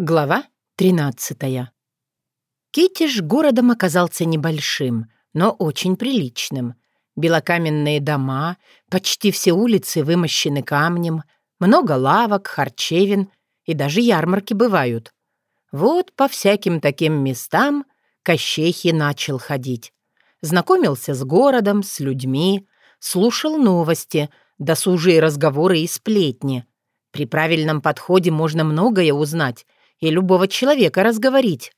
Глава 13 Китиш городом оказался небольшим, но очень приличным. Белокаменные дома, почти все улицы вымощены камнем, много лавок, харчевин и даже ярмарки бывают. Вот по всяким таким местам Кощейхи начал ходить. Знакомился с городом, с людьми, слушал новости, досужие разговоры и сплетни. При правильном подходе можно многое узнать — и любого человека разговорить.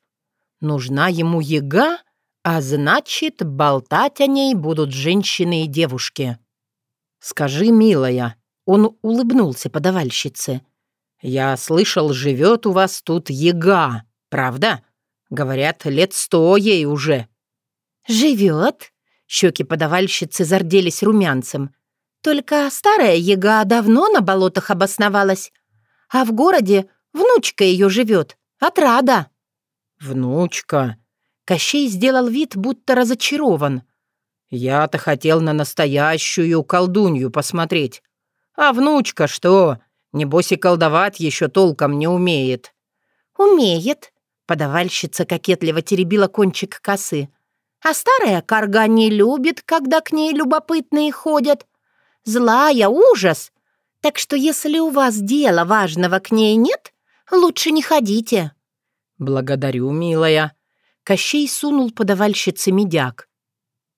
Нужна ему яга, а значит, болтать о ней будут женщины и девушки. «Скажи, милая», — он улыбнулся подавальщице, «я слышал, живет у вас тут яга, правда? Говорят, лет сто ей уже». «Живет?» — щеки подавальщицы зарделись румянцем. «Только старая яга давно на болотах обосновалась, а в городе Внучка ее живет. Отрада». «Внучка?» Кощей сделал вид, будто разочарован. «Я-то хотел на настоящую колдунью посмотреть. А внучка что? Небось и колдовать еще толком не умеет». «Умеет», — подавальщица кокетливо теребила кончик косы. «А старая карга не любит, когда к ней любопытные ходят. Злая ужас. Так что если у вас дела важного к ней нет, Лучше не ходите». «Благодарю, милая». Кощей сунул подавальщице медяк.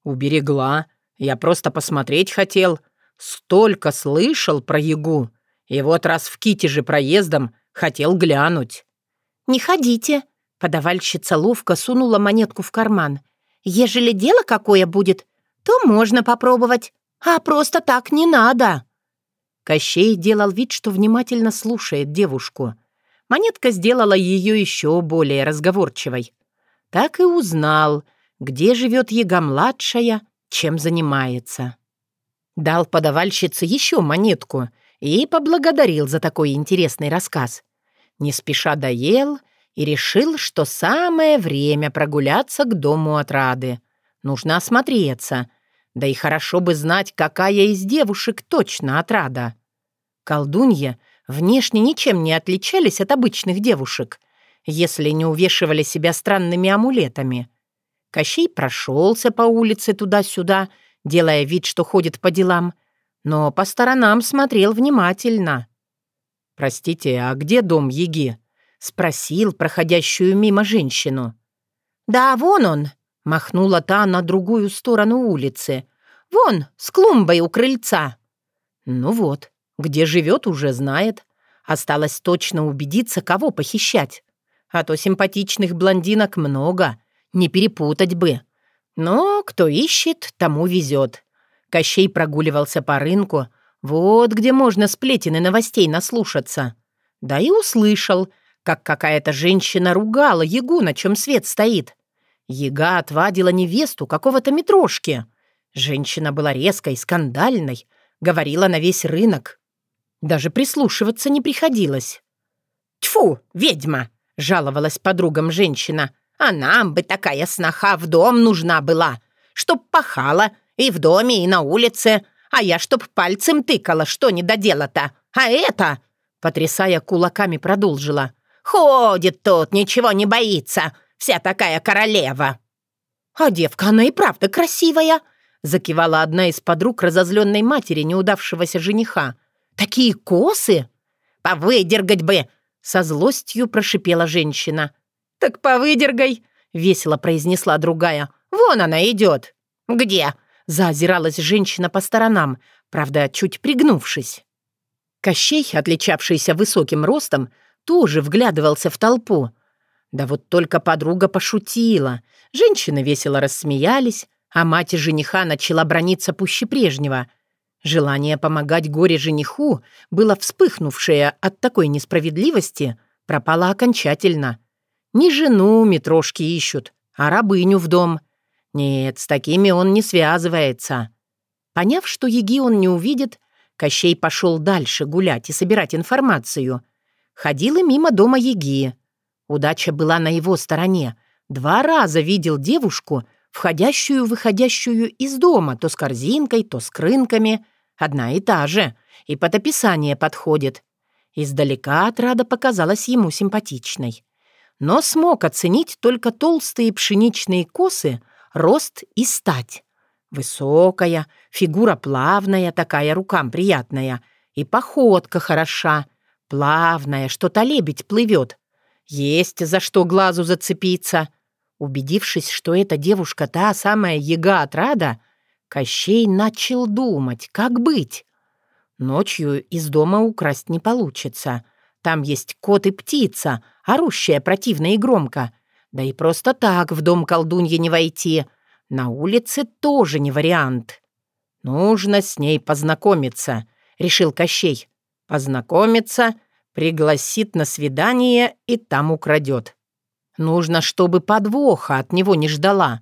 «Уберегла. Я просто посмотреть хотел. Столько слышал про ягу. И вот раз в Китеже проездом хотел глянуть». «Не ходите». Подавальщица ловко сунула монетку в карман. «Ежели дело какое будет, то можно попробовать, а просто так не надо». Кощей делал вид, что внимательно слушает девушку. Монетка сделала ее еще более разговорчивой. Так и узнал, где живет Ега-младшая, чем занимается. Дал подавальщице еще монетку и поблагодарил за такой интересный рассказ. Не спеша доел и решил, что самое время прогуляться к дому отрады. Нужно осмотреться, да и хорошо бы знать, какая из девушек точно отрада. Колдунья — внешне ничем не отличались от обычных девушек, если не увешивали себя странными амулетами. Кощей прошелся по улице туда-сюда, делая вид, что ходит по делам, но по сторонам смотрел внимательно. «Простите, а где дом Еги?» — спросил проходящую мимо женщину. «Да, вон он!» — махнула та на другую сторону улицы. «Вон, с клумбой у крыльца!» «Ну вот, где живет, уже знает. Осталось точно убедиться, кого похищать. А то симпатичных блондинок много, не перепутать бы. Но кто ищет, тому везет. Кощей прогуливался по рынку, вот где можно сплетен и новостей наслушаться. Да и услышал, как какая-то женщина ругала Ягу, на чем свет стоит. Яга отвадила невесту какого-то метрошки. Женщина была резкой, скандальной, говорила на весь рынок. Даже прислушиваться не приходилось. «Тьфу, ведьма!» — жаловалась подругам женщина. «А нам бы такая сноха в дом нужна была, чтоб пахала и в доме, и на улице, а я чтоб пальцем тыкала, что не додела-то. А это...» — потрясая кулаками, продолжила. «Ходит тут, ничего не боится, вся такая королева». «А девка, она и правда красивая!» — закивала одна из подруг разозленной матери неудавшегося жениха. Такие косы? Повыдергать бы!» Со злостью прошипела женщина. «Так повыдергай!» — весело произнесла другая. «Вон она идет!» «Где?» — заозиралась женщина по сторонам, правда, чуть пригнувшись. Кощей, отличавшийся высоким ростом, тоже вглядывался в толпу. Да вот только подруга пошутила. Женщины весело рассмеялись, а мать жениха начала брониться пуще прежнего — Желание помогать горе-жениху, было вспыхнувшее от такой несправедливости, пропало окончательно. Не жену метрошки ищут, а рабыню в дом. Нет, с такими он не связывается. Поняв, что Еги он не увидит, Кощей пошел дальше гулять и собирать информацию. Ходил и мимо дома Еги. Удача была на его стороне. Два раза видел девушку, входящую-выходящую из дома, то с корзинкой, то с крынками — Одна и та же, и под описание подходит. Издалека отрада показалась ему симпатичной. Но смог оценить только толстые пшеничные косы, рост и стать. Высокая, фигура плавная, такая рукам приятная, и походка хороша, плавная, что-то лебедь плывет. Есть за что глазу зацепиться. Убедившись, что эта девушка та самая яга отрада, Кощей начал думать, как быть. Ночью из дома украсть не получится. Там есть кот и птица, орущая противно и громко. Да и просто так в дом колдуньи не войти — на улице тоже не вариант. Нужно с ней познакомиться, решил Кощей. Познакомиться, пригласит на свидание и там украдет. Нужно, чтобы подвоха от него не ждала.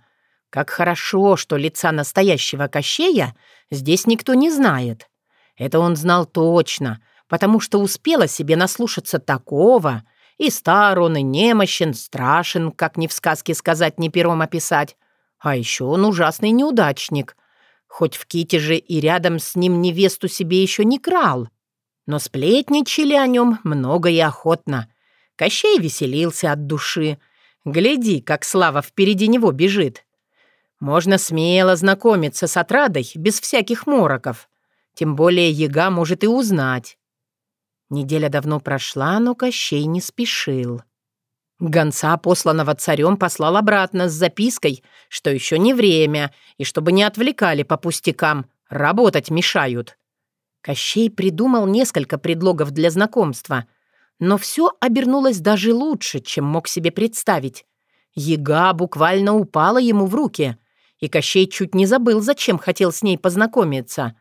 Как хорошо, что лица настоящего Кощея здесь никто не знает. Это он знал точно, потому что успела себе наслушаться такого. И стар он, и немощен, страшен, как ни в сказке сказать, ни пером описать. А еще он ужасный неудачник. Хоть в Китеже и рядом с ним невесту себе еще не крал. Но сплетничали о нем много и охотно. Кощей веселился от души. Гляди, как Слава впереди него бежит. Можно смело знакомиться с отрадой, без всяких мороков. Тем более яга может и узнать. Неделя давно прошла, но Кощей не спешил. Гонца, посланного царем, послал обратно с запиской, что еще не время, и чтобы не отвлекали по пустякам, работать мешают. Кощей придумал несколько предлогов для знакомства, но все обернулось даже лучше, чем мог себе представить. Яга буквально упала ему в руки, и Кощей чуть не забыл, зачем хотел с ней познакомиться.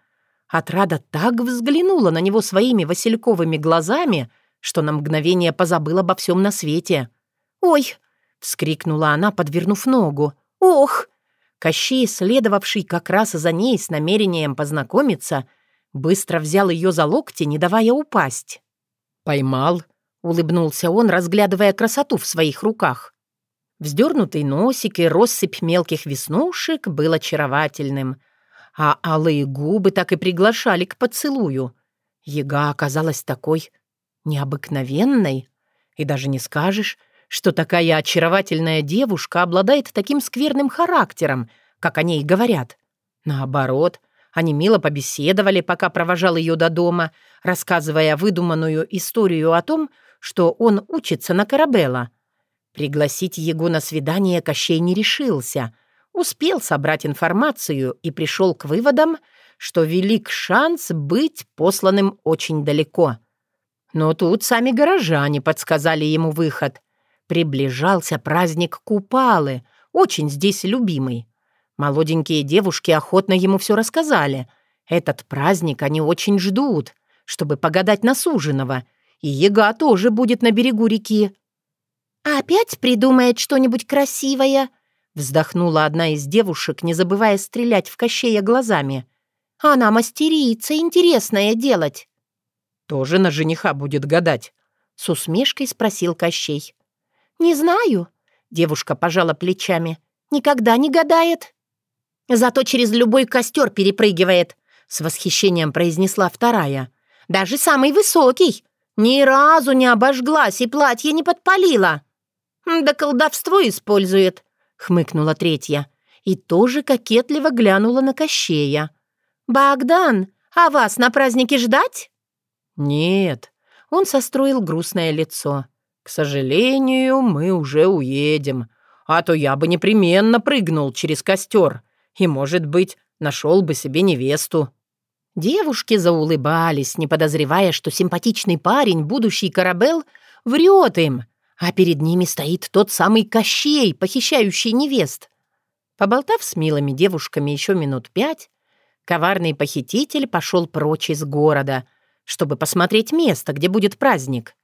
Отрада так взглянула на него своими васильковыми глазами, что на мгновение позабыл обо всем на свете — «Ой!» — вскрикнула она, подвернув ногу. «Ох!» Кощей, следовавший как раз за ней с намерением познакомиться, быстро взял ее за локти, не давая упасть. «Поймал», — улыбнулся он, разглядывая красоту в своих руках. Вздернутый носик и россыпь мелких веснушек был очаровательным, а алые губы так и приглашали к поцелую. Яга оказалась такой необыкновенной, и даже не скажешь, что такая очаровательная девушка обладает таким скверным характером, как о ней говорят. Наоборот, они мило побеседовали, пока провожал ее до дома, рассказывая выдуманную историю о том, что он учится на Карабелла. Пригласить его на свидание Кощей не решился, успел собрать информацию и пришел к выводам, что велик шанс быть посланным очень далеко. Но тут сами горожане подсказали ему выход. Приближался праздник Купалы, очень здесь любимый. Молоденькие девушки охотно ему все рассказали. Этот праздник они очень ждут, чтобы погадать на суженого. И яга тоже будет на берегу реки. «Опять придумает что-нибудь красивое?» Вздохнула одна из девушек, не забывая стрелять в Кощея глазами. «Она мастерица, интересное делать». «Тоже на жениха будет гадать?» С усмешкой спросил Кощей. «Не знаю», — девушка пожала плечами. «Никогда не гадает». «Зато через любой костер перепрыгивает», — с восхищением произнесла вторая. «Даже самый высокий. Ни разу не обожглась и платье не подпалила». «Да колдовство использует», — хмыкнула третья. И тоже кокетливо глянула на Кощея. «Богдан, а вас на празднике ждать?» «Нет», — он состроил грустное лицо. «К сожалению, мы уже уедем. А то я бы непременно прыгнул через костер и, может быть, нашел бы себе невесту». Девушки заулыбались, не подозревая, что симпатичный парень, будущий Карабел, врет им, а перед ними стоит тот самый Кощей, похищающий невест. Поболтав с милыми девушками еще минут пять, коварный похититель пошел прочь из города, чтобы посмотреть место, где будет праздник.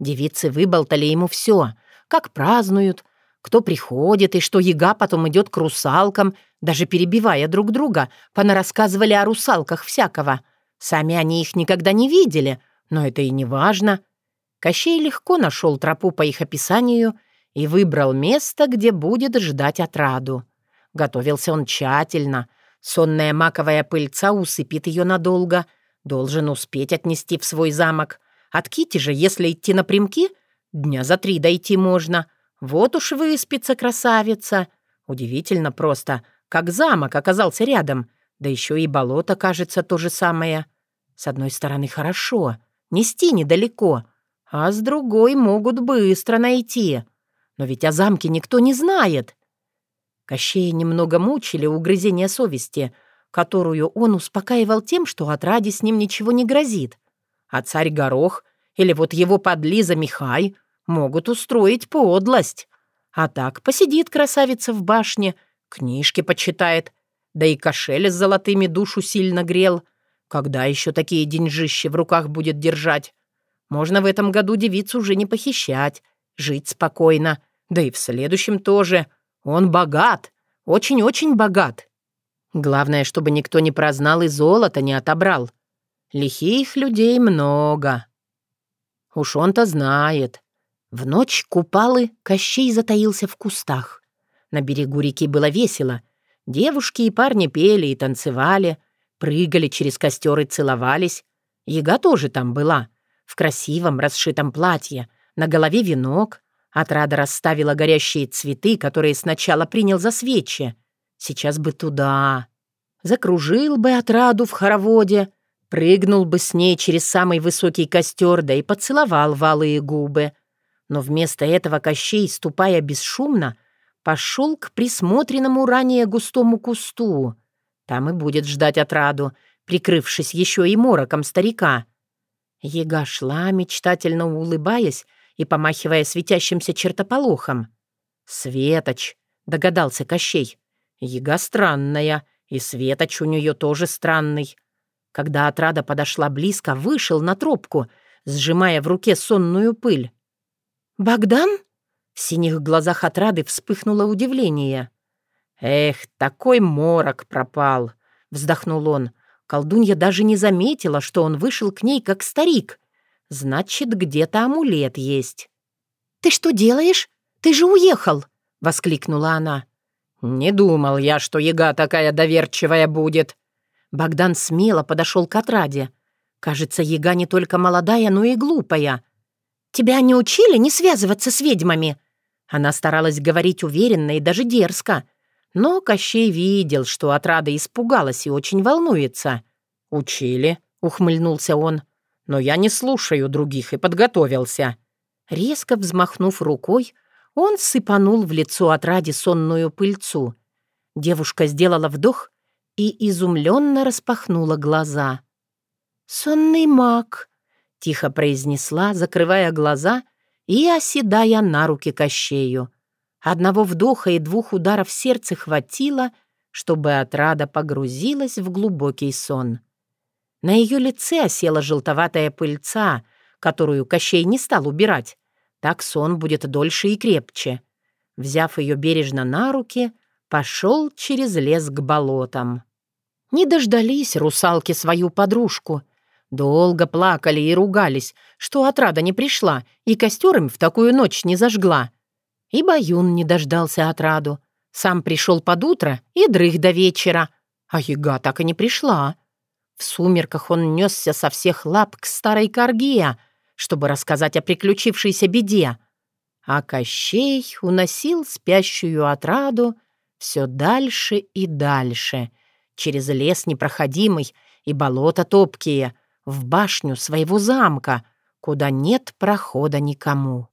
Девицы выболтали ему все, как празднуют, кто приходит и что яга потом идет к русалкам, даже перебивая друг друга, понарассказывали о русалках всякого. Сами они их никогда не видели, но это и не важно. Кощей легко нашел тропу по их описанию и выбрал место, где будет ждать отраду. Готовился он тщательно. Сонная маковая пыльца усыпит ее надолго. Должен успеть отнести в свой замок — От Кити же, если идти напрямки, дня за три дойти можно. Вот уж выспится красавица. Удивительно просто, как замок оказался рядом. Да еще и болото, кажется, то же самое. С одной стороны, хорошо, нести недалеко, а с другой могут быстро найти. Но ведь о замке никто не знает. Кощея немного мучили угрызения совести, которую он успокаивал тем, что от ради с ним ничего не грозит. А царь Горох или вот его подлиза Михай могут устроить подлость. А так посидит красавица в башне, книжки почитает, да и кошель с золотыми душу сильно грел. Когда еще такие деньжищи в руках будет держать? Можно в этом году девицу уже не похищать, жить спокойно. Да и в следующем тоже. Он богат, очень-очень богат. Главное, чтобы никто не прознал и золото не отобрал. Лихих людей много. Уж он-то знает. В ночь купалы Кощей затаился в кустах. На берегу реки было весело. Девушки и парни пели и танцевали, прыгали через костер и целовались. Яга тоже там была, в красивом расшитом платье, на голове венок. Отрада расставила горящие цветы, которые сначала принял за свечи. Сейчас бы туда. Закружил бы отраду в хороводе, прыгнул бы с ней через самый высокий костер, да и поцеловал валые губы. Но вместо этого Кощей, ступая бесшумно, пошел к присмотренному ранее густому кусту. Там и будет ждать отраду, прикрывшись еще и мороком старика. Ега шла, мечтательно улыбаясь и помахивая светящимся чертополохом. «Светоч», — догадался Кощей. «Ега странная, и Светоч у нее тоже странный». Когда отрада подошла близко, вышел на тропку, сжимая в руке сонную пыль. «Богдан?» В синих глазах отрады вспыхнуло удивление. «Эх, такой морок пропал!» — вздохнул он. Колдунья даже не заметила, что он вышел к ней как старик. Значит, где-то амулет есть. «Ты что делаешь? Ты же уехал!» — воскликнула она. «Не думал я, что яга такая доверчивая будет». Богдан смело подошел к отраде. Кажется, яга не только молодая, но и глупая. «Тебя не учили не связываться с ведьмами?» Она старалась говорить уверенно и даже дерзко. Но Кощей видел, что отрада испугалась и очень волнуется. «Учили», — ухмыльнулся он. «Но я не слушаю других и подготовился». Резко взмахнув рукой, он сыпанул в лицо отраде сонную пыльцу. Девушка сделала вдох и изумленно распахнула глаза. «Сонный маг», — тихо произнесла, закрывая глаза — и оседая на руки Кощею. Одного вдоха и двух ударов сердца хватило, чтобы отрада погрузилась в глубокий сон. На ее лице осела желтоватая пыльца, которую Кощей не стал убирать. Так сон будет дольше и крепче. Взяв ее бережно на руки, пошел через лес к болотам. Не дождались русалки свою подружку — Долго плакали и ругались, что отрада не пришла и костер им в такую ночь не зажгла. И Баюн не дождался отраду. Сам пришел под утро и дрых до вечера, а яга так и не пришла. В сумерках он несся со всех лап к старой Каргия, чтобы рассказать о приключившейся беде. А Кощей уносил спящую отраду все дальше и дальше, через лес непроходимый и болота топкие — в башню своего замка, куда нет прохода никому.